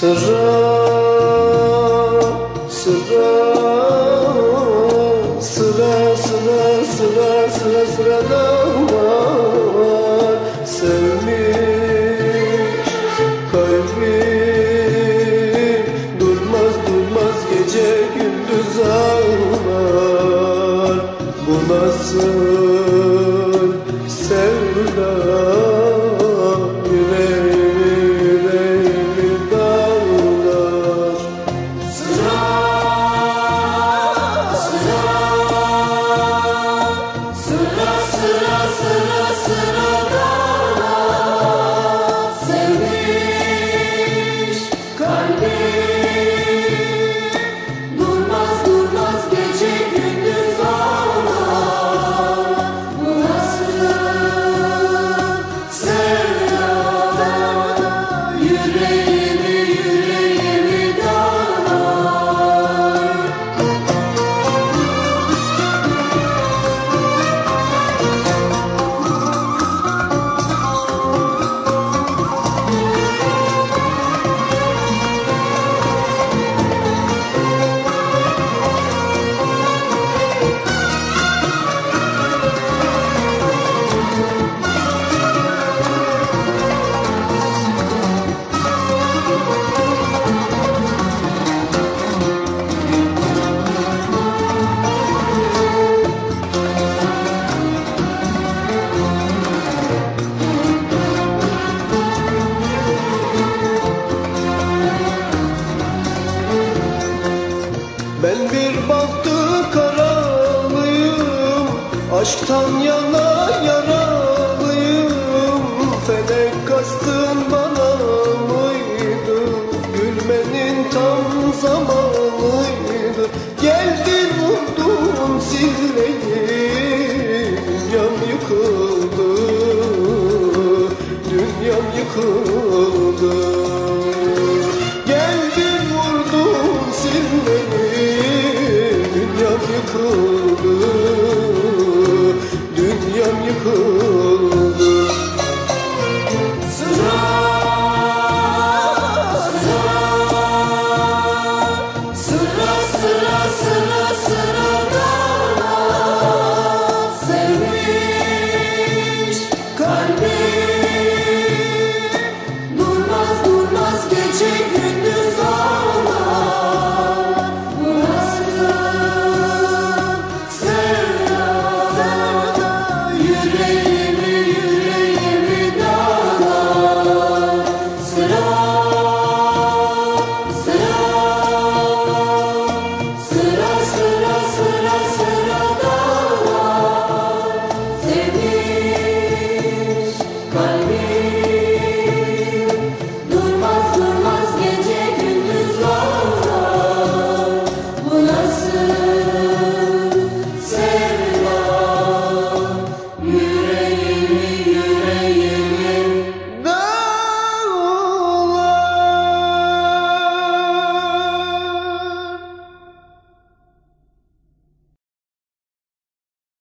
Sıra sıra sıra sıra sıra sıra sırada var sevmiş Aşktan yana yaralıyım Felek kastın bana mıydı? Gülmenin tam zamanıydı. Geldin vurdun zilleyi Dünyam yıkıldı Dünyam yıkıldı Surround